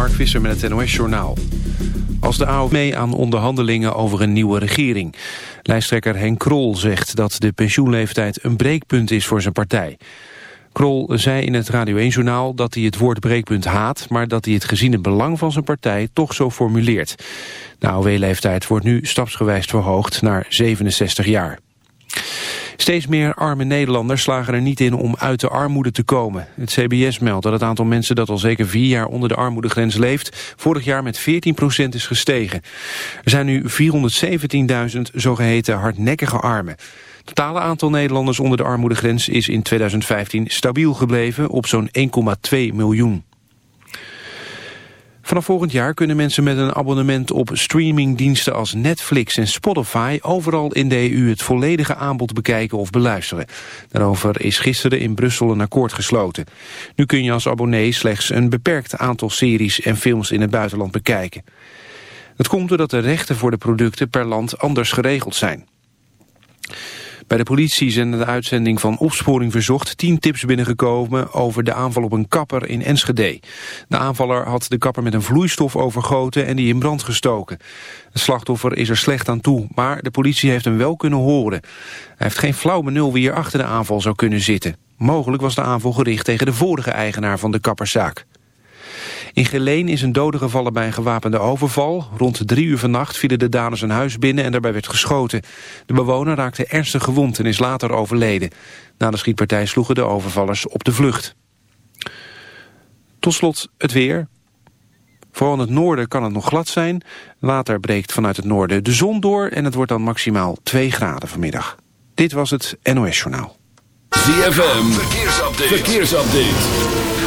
Mark Visser met het NOS-journaal. Als de AOW mee aan onderhandelingen over een nieuwe regering. Lijsttrekker Henk Krol zegt dat de pensioenleeftijd een breekpunt is voor zijn partij. Krol zei in het Radio 1-journaal dat hij het woord breekpunt haat... maar dat hij het gezien het belang van zijn partij toch zo formuleert. De AOW-leeftijd wordt nu stapsgewijs verhoogd naar 67 jaar. Steeds meer arme Nederlanders slagen er niet in om uit de armoede te komen. Het CBS meldt dat het aantal mensen dat al zeker vier jaar onder de armoedegrens leeft... vorig jaar met 14% is gestegen. Er zijn nu 417.000 zogeheten hardnekkige armen. Het totale aantal Nederlanders onder de armoedegrens is in 2015 stabiel gebleven op zo'n 1,2 miljoen. Vanaf volgend jaar kunnen mensen met een abonnement op streamingdiensten als Netflix en Spotify overal in de EU het volledige aanbod bekijken of beluisteren. Daarover is gisteren in Brussel een akkoord gesloten. Nu kun je als abonnee slechts een beperkt aantal series en films in het buitenland bekijken. Het komt doordat de rechten voor de producten per land anders geregeld zijn. Bij de politie zijn de uitzending van Opsporing Verzocht tien tips binnengekomen over de aanval op een kapper in Enschede. De aanvaller had de kapper met een vloeistof overgoten en die in brand gestoken. Het slachtoffer is er slecht aan toe, maar de politie heeft hem wel kunnen horen. Hij heeft geen flauw benul wie er achter de aanval zou kunnen zitten. Mogelijk was de aanval gericht tegen de vorige eigenaar van de kapperszaak. In Geleen is een dode gevallen bij een gewapende overval. Rond drie uur vannacht vielen de daders een huis binnen en daarbij werd geschoten. De bewoner raakte ernstig gewond en is later overleden. Na de schietpartij sloegen de overvallers op de vlucht. Tot slot het weer. Vooral in het noorden kan het nog glad zijn. Later breekt vanuit het noorden de zon door en het wordt dan maximaal 2 graden vanmiddag. Dit was het NOS Journaal. ZFM, verkeersupdate. verkeersupdate.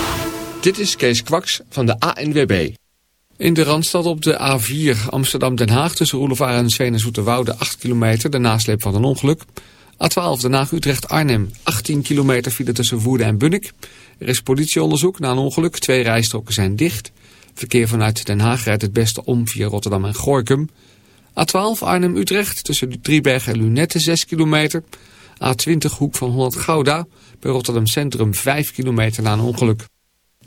Dit is Kees Kwaks van de ANWB. In de Randstad op de A4 Amsterdam-Den Haag tussen Roelevaar en Sveen en Zoeterwoude 8 kilometer, de nasleep van een ongeluk. A12 Den Haag-Utrecht-Arnhem 18 kilometer file tussen Woerden en Bunnik. Er is politieonderzoek na een ongeluk, twee rijstroken zijn dicht. Verkeer vanuit Den Haag rijdt het beste om via Rotterdam en Gorkum. A12 Arnhem-Utrecht tussen Driebergen en Lunette 6 kilometer. A20 Hoek van Holland Gouda bij Rotterdam Centrum 5 kilometer na een ongeluk.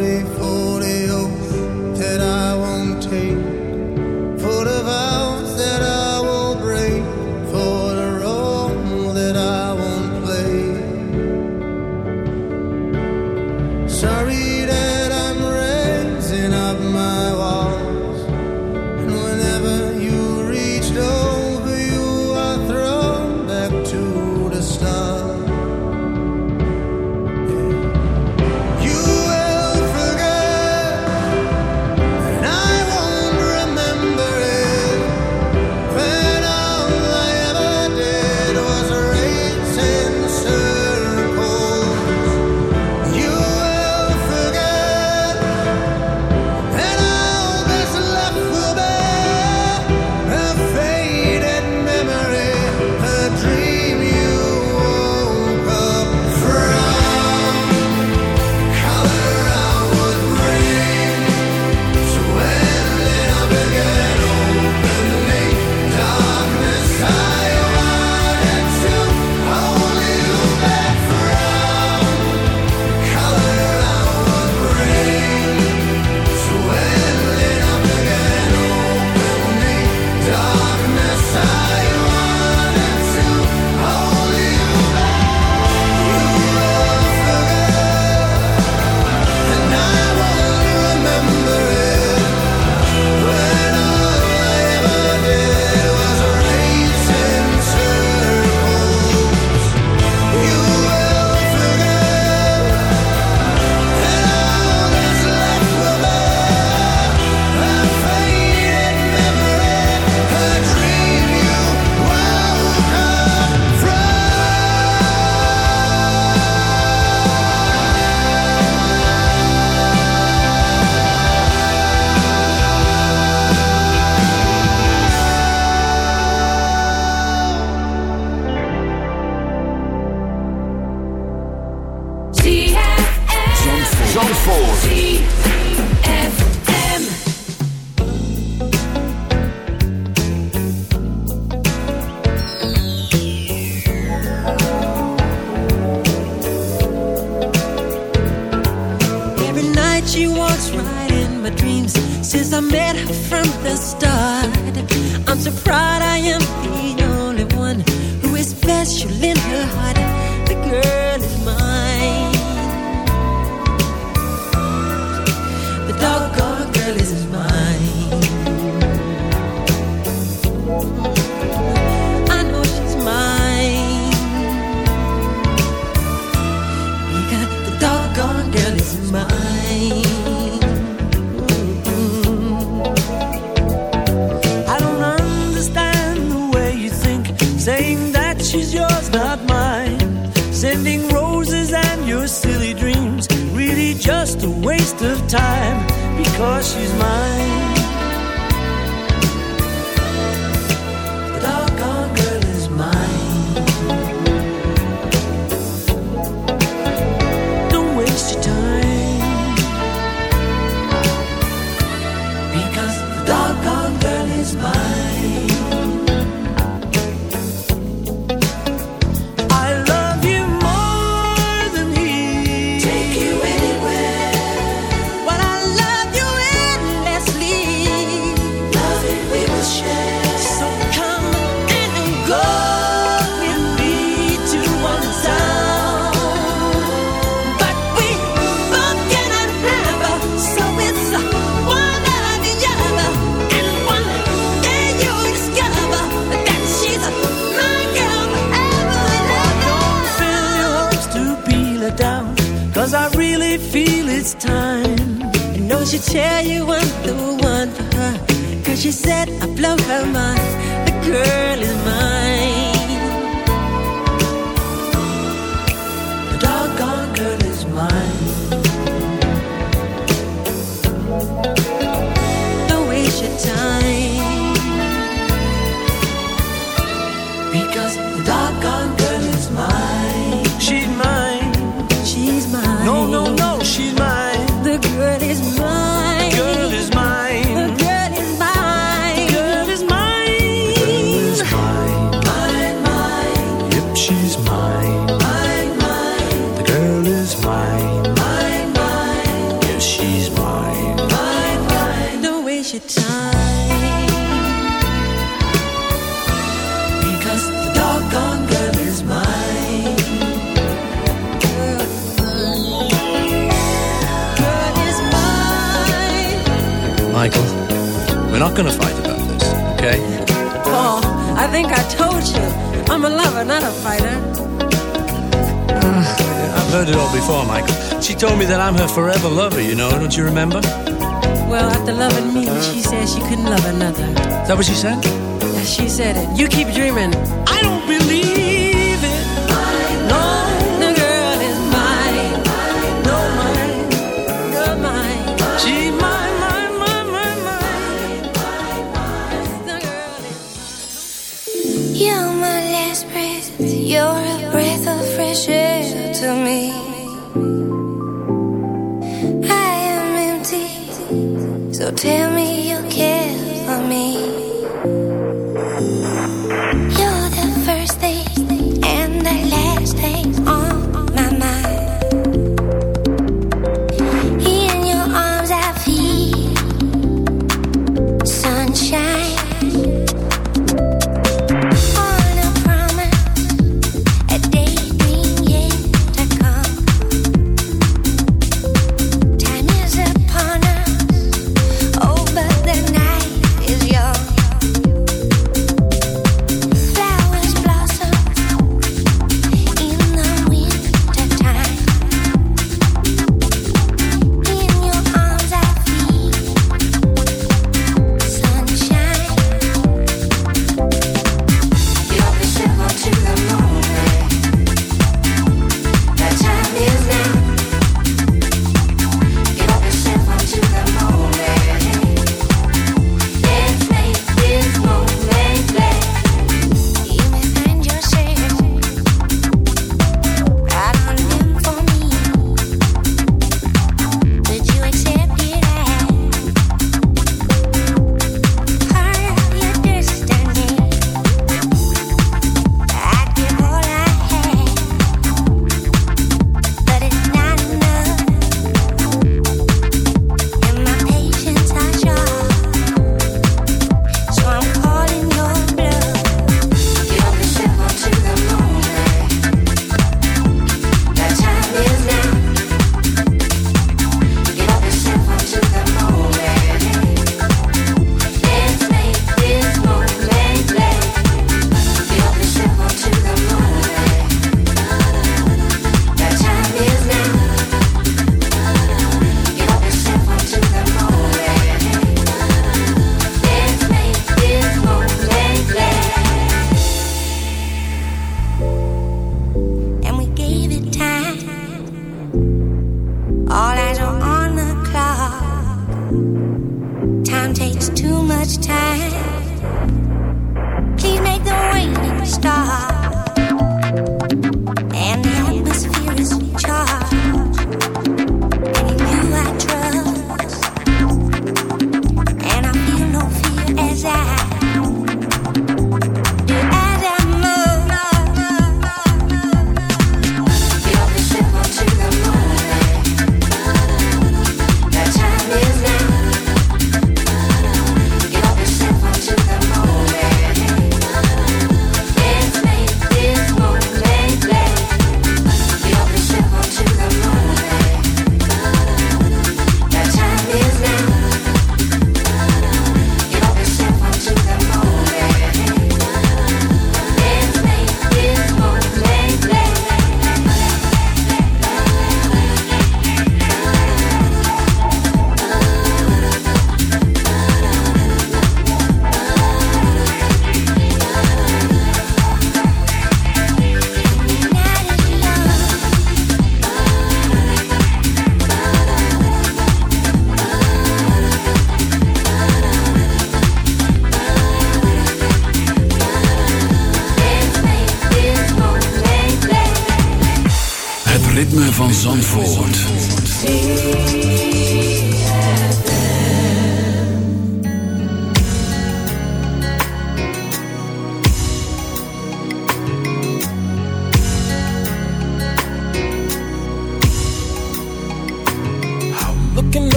sorry for the hope that I was. what she said? Yeah, she said it. You keep dreaming. I don't believe it. Mine, no, the girl is mine. no, mine. Mine. She mine, mine, mine, mine. You're my last breath. You're a breath of fresh air to me. I am empty. So tell me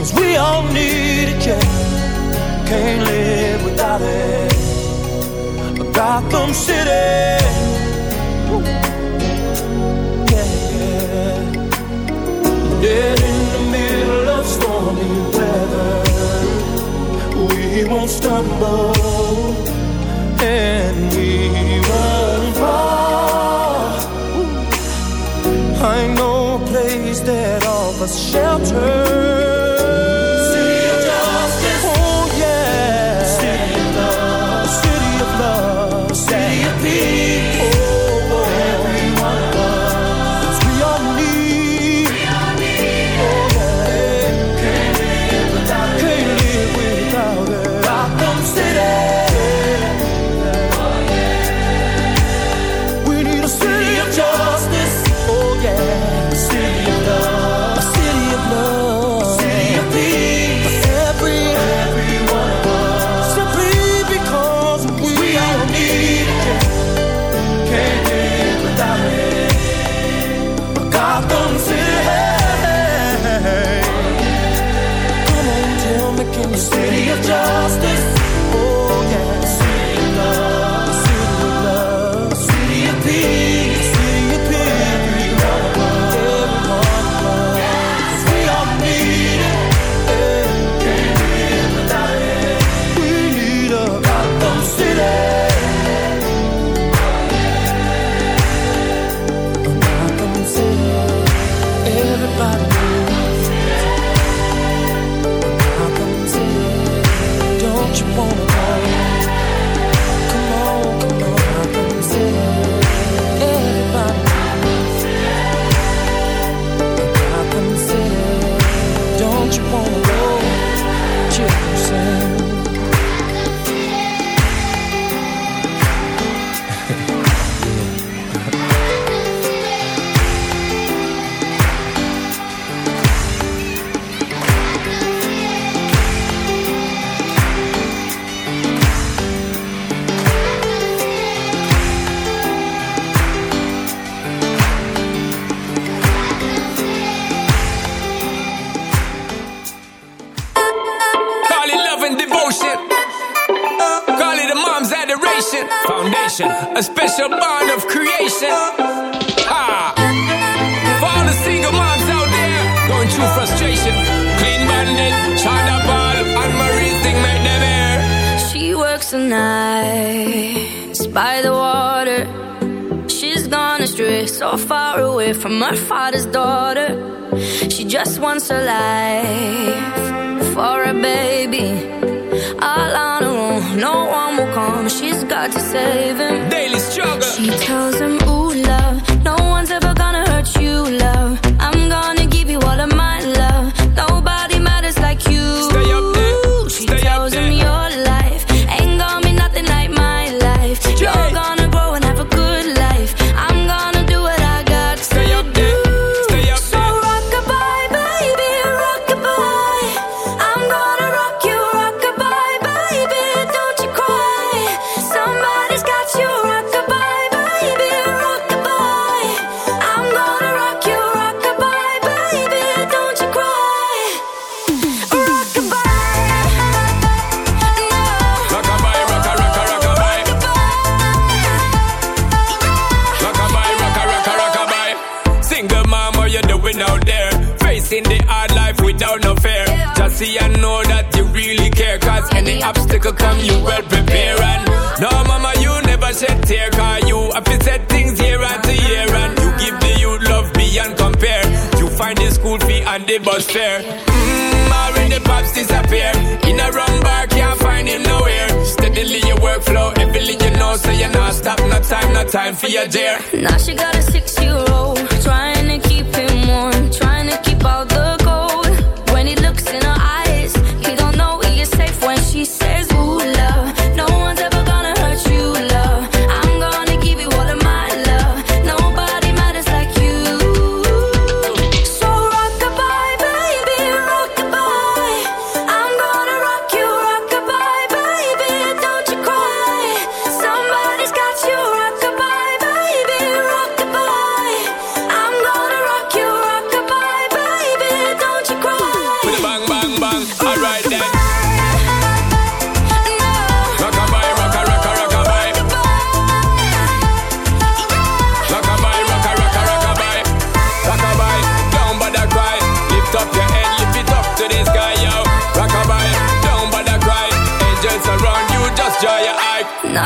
Cause we all need a change. Can't live without it. Gotham City. Ooh. Yeah. Dead in the middle of stormy weather. We won't stumble and we won't fall. I know a place that offers shelter.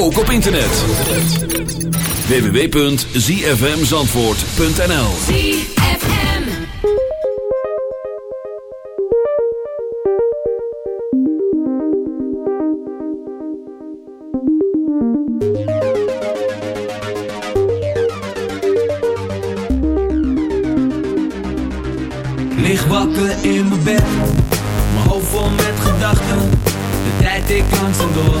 ook op internet. www.zfmzandvoort.nl ZFM Lig wakker in mijn bed. Mijn hoofd vol met gedachten. De tijd ik langzaam door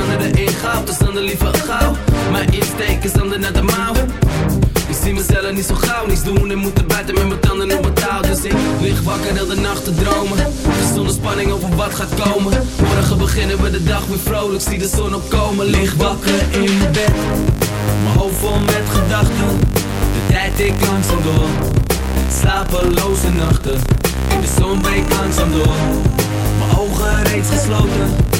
wilde liever gauw. Mijn insteken is naar de mouw. Ik zie mezelf niet zo gauw, niets doen en moeten buiten met mijn tanden op mijn taal. Dus ik lig wakker heel de nacht te dromen. Zonder spanning over wat gaat komen. Morgen beginnen we de dag weer vrolijk, zie de zon opkomen. licht wakker in mijn bed, mijn hoofd vol met gedachten. De tijd ik langzaam door, slapeloze nachten. In de zon breekt langzaam door, mijn ogen reeds gesloten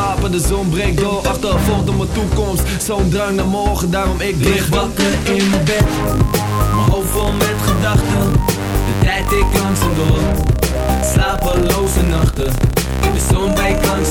gapen, de zon breekt door Achtervolgt op mijn toekomst, zo'n drang naar morgen Daarom ik Lig wakker in mijn bed. Mijn hoofd vol met gedachten De tijd ik langzaam door. Slapeloze nachten De zon breekt langzaam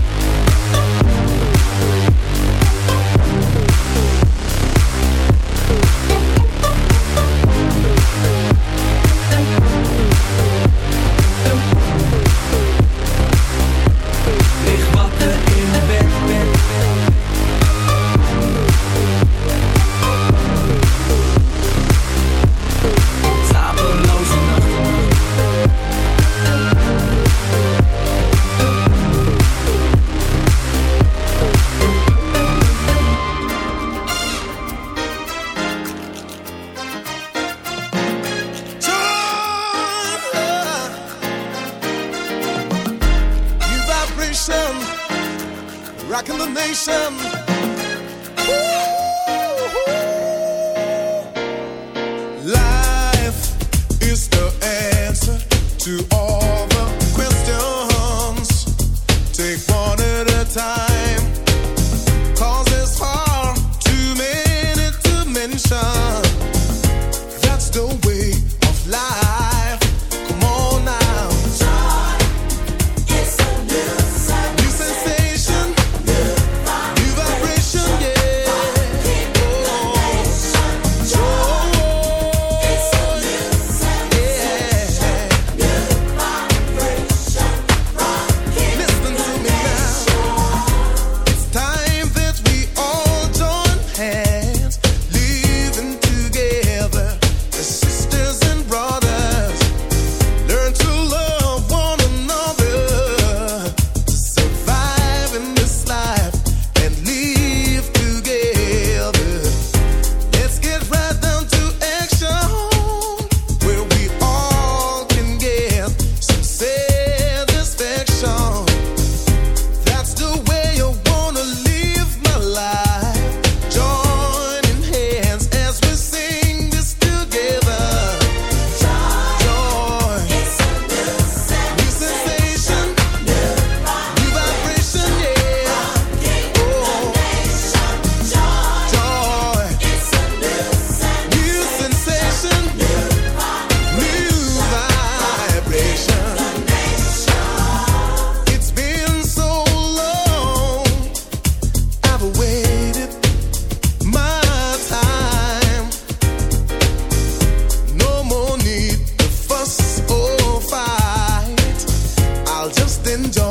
enjoy.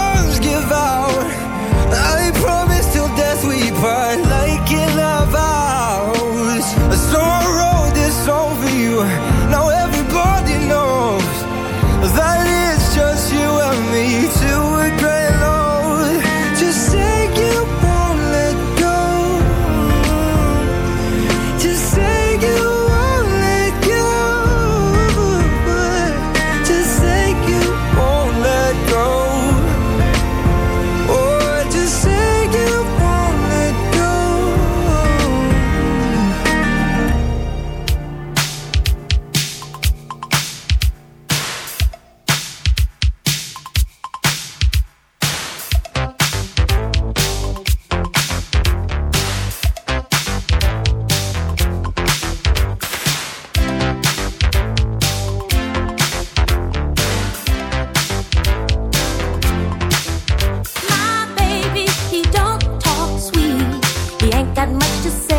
ain't got much to say.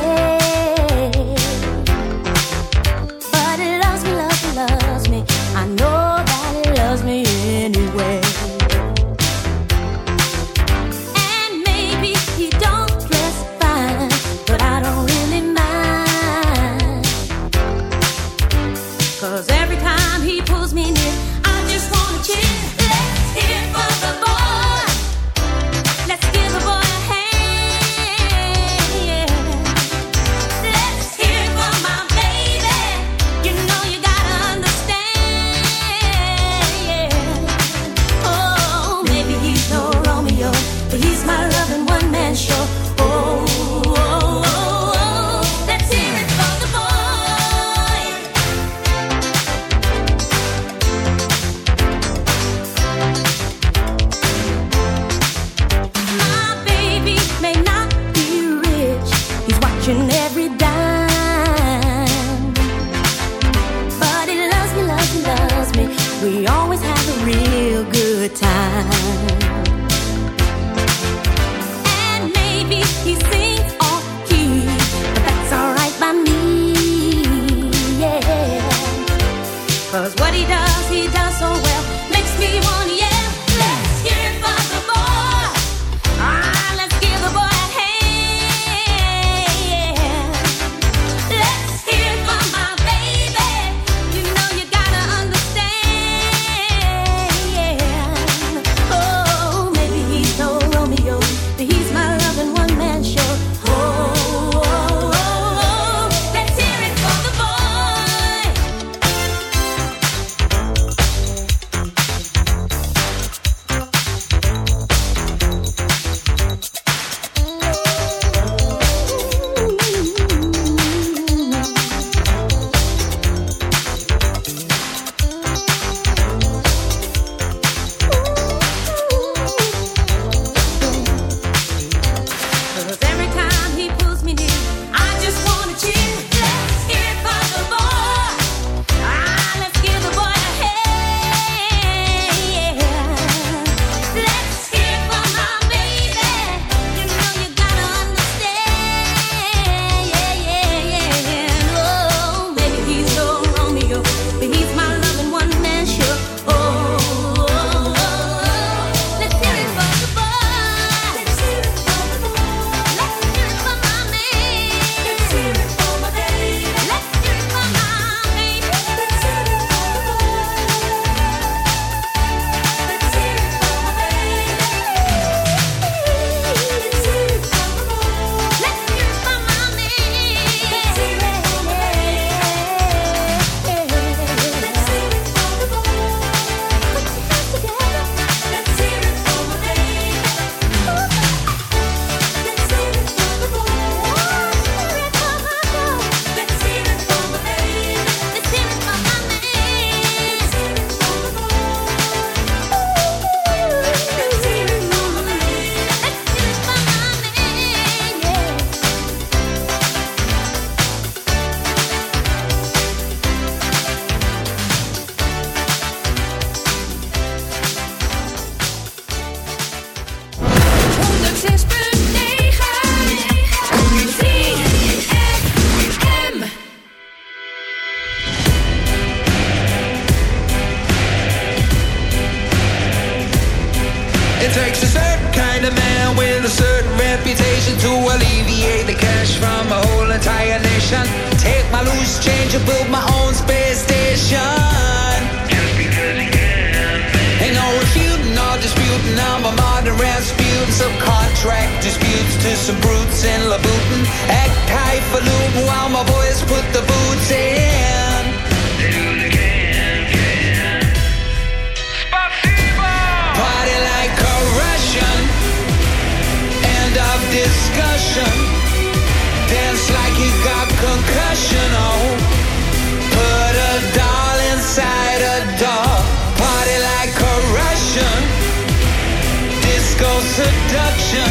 Seduction.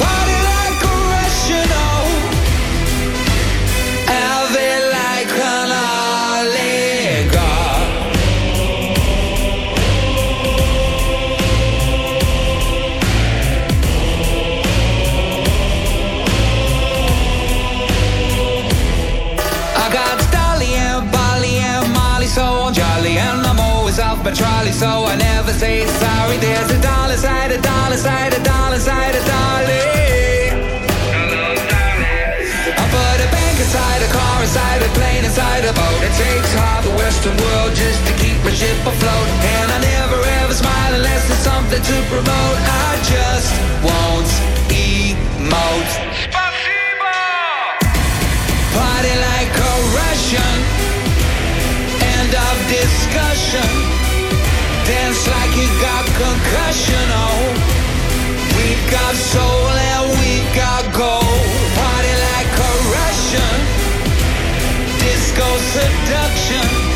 Party like a. Oh, have like an oligarch. I got Dolly and Bolly and Molly, so I'm jolly. And I'm always off my trolley, so I never say sorry. Dollar side, a dollar side, dolly. I put a bank inside a car, inside a plane, inside a boat. It takes half the Western world just to keep my ship afloat. And I never ever smile unless there's something to promote. I just won't emote. Party like a Russian. End of discussion. Dance like you got concussion. Oh, seduction.